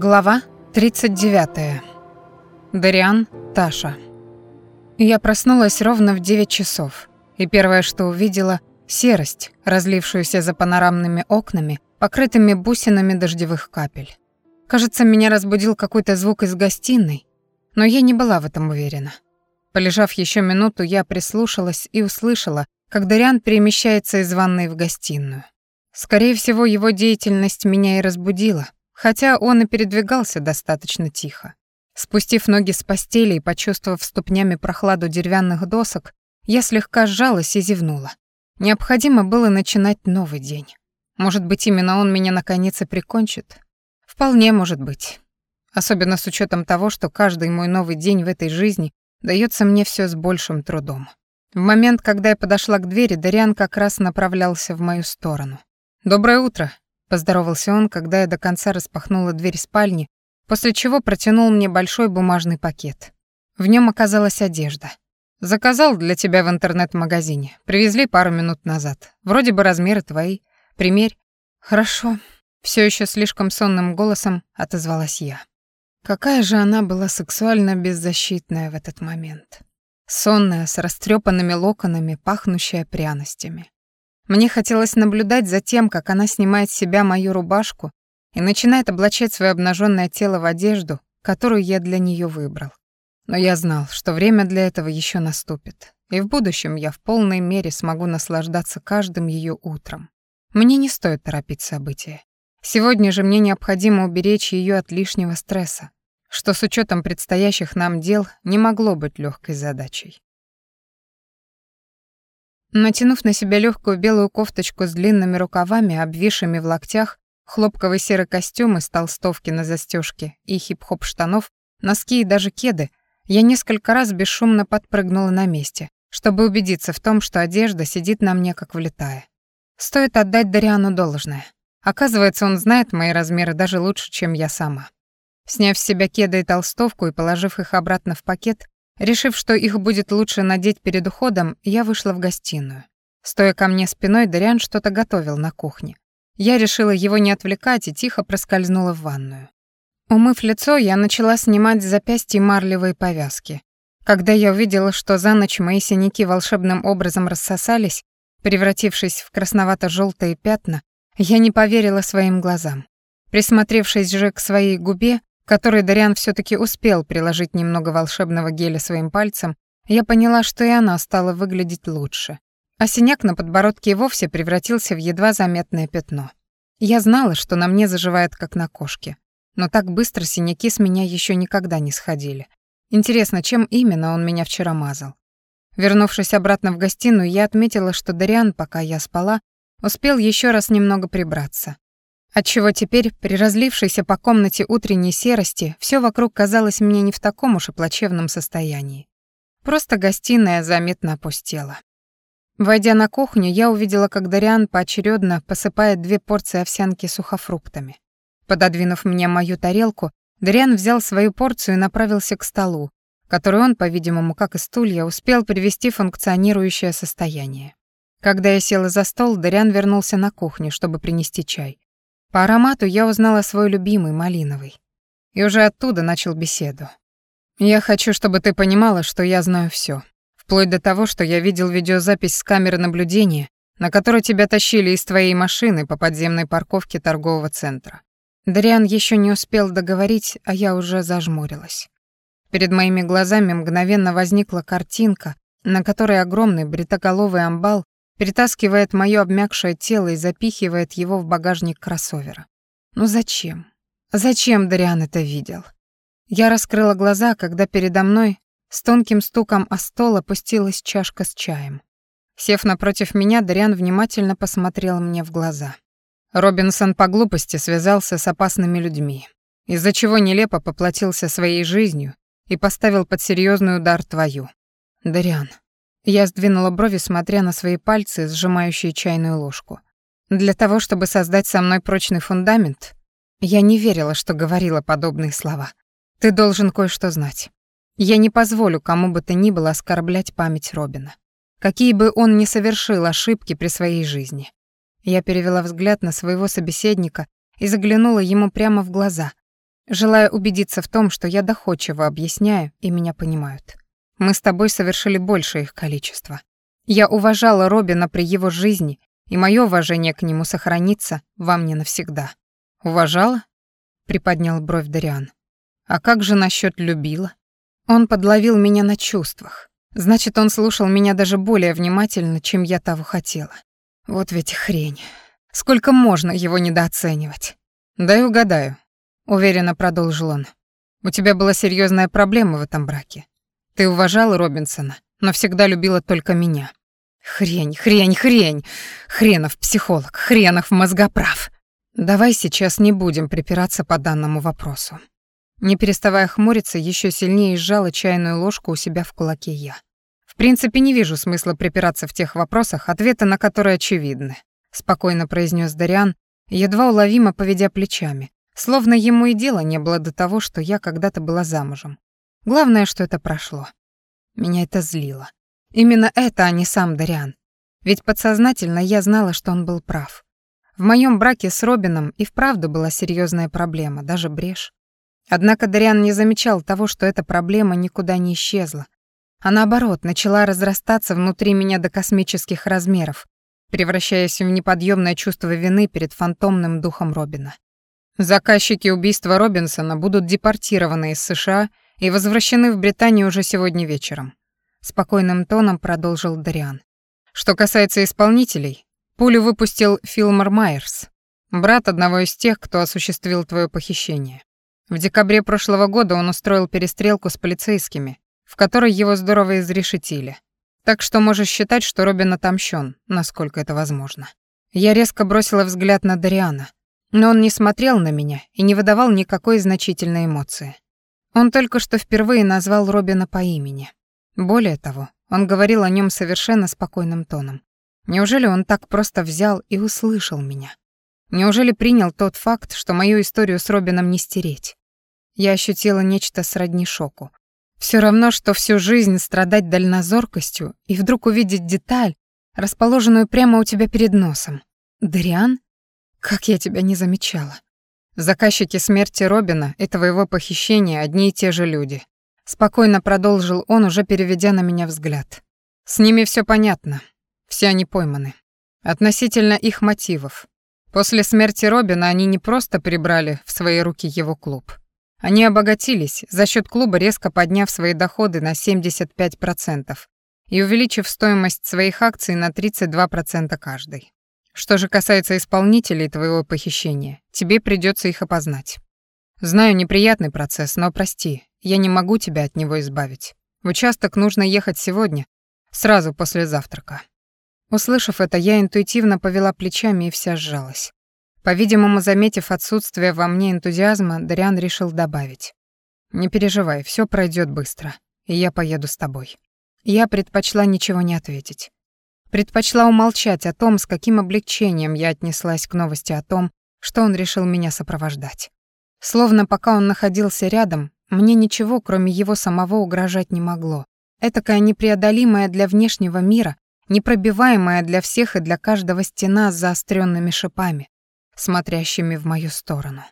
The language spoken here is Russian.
Глава 39. Дариан, Таша. Я проснулась ровно в 9 часов, и первое, что увидела — серость, разлившуюся за панорамными окнами, покрытыми бусинами дождевых капель. Кажется, меня разбудил какой-то звук из гостиной, но я не была в этом уверена. Полежав еще минуту, я прислушалась и услышала, как Дариан перемещается из ванной в гостиную. Скорее всего, его деятельность меня и разбудила, хотя он и передвигался достаточно тихо. Спустив ноги с постели и почувствовав ступнями прохладу деревянных досок, я слегка сжалась и зевнула. Необходимо было начинать новый день. Может быть, именно он меня наконец и прикончит? Вполне может быть. Особенно с учетом того, что каждый мой новый день в этой жизни дается мне все с большим трудом. В момент, когда я подошла к двери, Дариан как раз направлялся в мою сторону. «Доброе утро», — поздоровался он, когда я до конца распахнула дверь спальни, после чего протянул мне большой бумажный пакет. В нем оказалась одежда. «Заказал для тебя в интернет-магазине. Привезли пару минут назад. Вроде бы размеры твои. Примерь». «Хорошо», — все еще слишком сонным голосом отозвалась я. Какая же она была сексуально беззащитная в этот момент. Сонная, с растрепанными локонами, пахнущая пряностями. Мне хотелось наблюдать за тем, как она снимает с себя мою рубашку и начинает облачать свое обнаженное тело в одежду, которую я для нее выбрал. Но я знал, что время для этого еще наступит, и в будущем я в полной мере смогу наслаждаться каждым ее утром. Мне не стоит торопить события. Сегодня же мне необходимо уберечь ее от лишнего стресса, что с учетом предстоящих нам дел не могло быть легкой задачей. Натянув на себя легкую белую кофточку с длинными рукавами, обвисшими в локтях, хлопковый серый костюм из толстовки на застежке и хип-хоп штанов, носки и даже кеды, я несколько раз бесшумно подпрыгнула на месте, чтобы убедиться в том, что одежда сидит на мне как влетая. Стоит отдать Дариану должное. Оказывается, он знает мои размеры даже лучше, чем я сама. Сняв с себя кеды и толстовку и положив их обратно в пакет, Решив, что их будет лучше надеть перед уходом, я вышла в гостиную. Стоя ко мне спиной, Дариан что-то готовил на кухне. Я решила его не отвлекать и тихо проскользнула в ванную. Умыв лицо, я начала снимать с запястья марлевые повязки. Когда я увидела, что за ночь мои синяки волшебным образом рассосались, превратившись в красновато желтые пятна, я не поверила своим глазам. Присмотревшись же к своей губе, которой Дариан все таки успел приложить немного волшебного геля своим пальцем, я поняла, что и она стала выглядеть лучше. А синяк на подбородке и вовсе превратился в едва заметное пятно. Я знала, что на мне заживает, как на кошке. Но так быстро синяки с меня еще никогда не сходили. Интересно, чем именно он меня вчера мазал? Вернувшись обратно в гостиную, я отметила, что Дариан, пока я спала, успел еще раз немного прибраться. Отчего теперь, при разлившейся по комнате утренней серости, все вокруг казалось мне не в таком уж и плачевном состоянии. Просто гостиная заметно опустела. Войдя на кухню, я увидела, как Дариан поочередно посыпает две порции овсянки сухофруктами. Пододвинув мне мою тарелку, Дариан взял свою порцию и направился к столу, который он, по-видимому, как и стулья, успел привести в функционирующее состояние. Когда я села за стол, Дариан вернулся на кухню, чтобы принести чай. По аромату я узнала свой любимый, малиновый. И уже оттуда начал беседу. «Я хочу, чтобы ты понимала, что я знаю все, Вплоть до того, что я видел видеозапись с камеры наблюдения, на которой тебя тащили из твоей машины по подземной парковке торгового центра. Дариан еще не успел договорить, а я уже зажмурилась. Перед моими глазами мгновенно возникла картинка, на которой огромный бритоголовый амбал перетаскивает моё обмякшее тело и запихивает его в багажник кроссовера. Ну зачем? Зачем Дариан это видел? Я раскрыла глаза, когда передо мной с тонким стуком о стол опустилась чашка с чаем. Сев напротив меня, Дариан внимательно посмотрел мне в глаза. Робинсон по глупости связался с опасными людьми, из-за чего нелепо поплатился своей жизнью и поставил под серьезный удар твою. Дариан, я сдвинула брови, смотря на свои пальцы, сжимающие чайную ложку. Для того, чтобы создать со мной прочный фундамент, я не верила, что говорила подобные слова. Ты должен кое-что знать. Я не позволю кому бы то ни было оскорблять память Робина. Какие бы он ни совершил ошибки при своей жизни. Я перевела взгляд на своего собеседника и заглянула ему прямо в глаза. желая убедиться в том, что я доходчиво объясняю и меня понимают. Мы с тобой совершили больше их количества. Я уважала Робина при его жизни, и мое уважение к нему сохранится во мне навсегда. Уважала? приподнял бровь Дариан. А как же насчет любила? Он подловил меня на чувствах. Значит, он слушал меня даже более внимательно, чем я того хотела. Вот ведь хрень. Сколько можно его недооценивать? Дай угадаю, уверенно продолжил он. У тебя была серьезная проблема в этом браке. Ты уважала Робинсона, но всегда любила только меня. Хрень, хрень, хрень. Хренов психолог, хренов мозгоправ. Давай сейчас не будем припираться по данному вопросу. Не переставая хмуриться, еще сильнее сжала чайную ложку у себя в кулаке я. В принципе, не вижу смысла припираться в тех вопросах, ответы на которые очевидны, спокойно произнес Дариан, едва уловимо поведя плечами, словно ему и дела не было до того, что я когда-то была замужем. Главное, что это прошло. Меня это злило. Именно это, а не сам Дариан. Ведь подсознательно я знала, что он был прав. В моем браке с Робином и вправду была серьезная проблема, даже брешь. Однако Дариан не замечал того, что эта проблема никуда не исчезла, а наоборот, начала разрастаться внутри меня до космических размеров, превращаясь в неподъемное чувство вины перед фантомным духом Робина. Заказчики убийства Робинсона будут депортированы из США и возвращены в Британию уже сегодня вечером спокойным тоном продолжил Дариан. Что касается исполнителей, пулю выпустил Филмор Майерс, брат одного из тех, кто осуществил твое похищение. В декабре прошлого года он устроил перестрелку с полицейскими, в которой его здорово изрешетили. Так что можешь считать, что Робин отомщен, насколько это возможно. Я резко бросила взгляд на Дариана, но он не смотрел на меня и не выдавал никакой значительной эмоции. Он только что впервые назвал Робина по имени. Более того, он говорил о нем совершенно спокойным тоном. Неужели он так просто взял и услышал меня? Неужели принял тот факт, что мою историю с Робином не стереть? Я ощутила нечто сродни шоку. Все равно, что всю жизнь страдать дальнозоркостью и вдруг увидеть деталь, расположенную прямо у тебя перед носом. Дриан? Как я тебя не замечала. Заказчики смерти Робина и твоего похищения одни и те же люди. Спокойно продолжил он, уже переведя на меня взгляд. С ними все понятно. Все они пойманы. Относительно их мотивов. После смерти Робина они не просто прибрали в свои руки его клуб. Они обогатились за счет клуба, резко подняв свои доходы на 75% и увеличив стоимость своих акций на 32% каждый. Что же касается исполнителей твоего похищения, тебе придется их опознать. Знаю, неприятный процесс, но прости, я не могу тебя от него избавить. В участок нужно ехать сегодня, сразу после завтрака». Услышав это, я интуитивно повела плечами и вся сжалась. По-видимому, заметив отсутствие во мне энтузиазма, Дариан решил добавить. «Не переживай, все пройдет быстро, и я поеду с тобой». Я предпочла ничего не ответить. Предпочла умолчать о том, с каким облегчением я отнеслась к новости о том, что он решил меня сопровождать. Словно пока он находился рядом, мне ничего, кроме его самого, угрожать не могло. Этакая непреодолимая для внешнего мира, непробиваемая для всех и для каждого стена с заостренными шипами, смотрящими в мою сторону.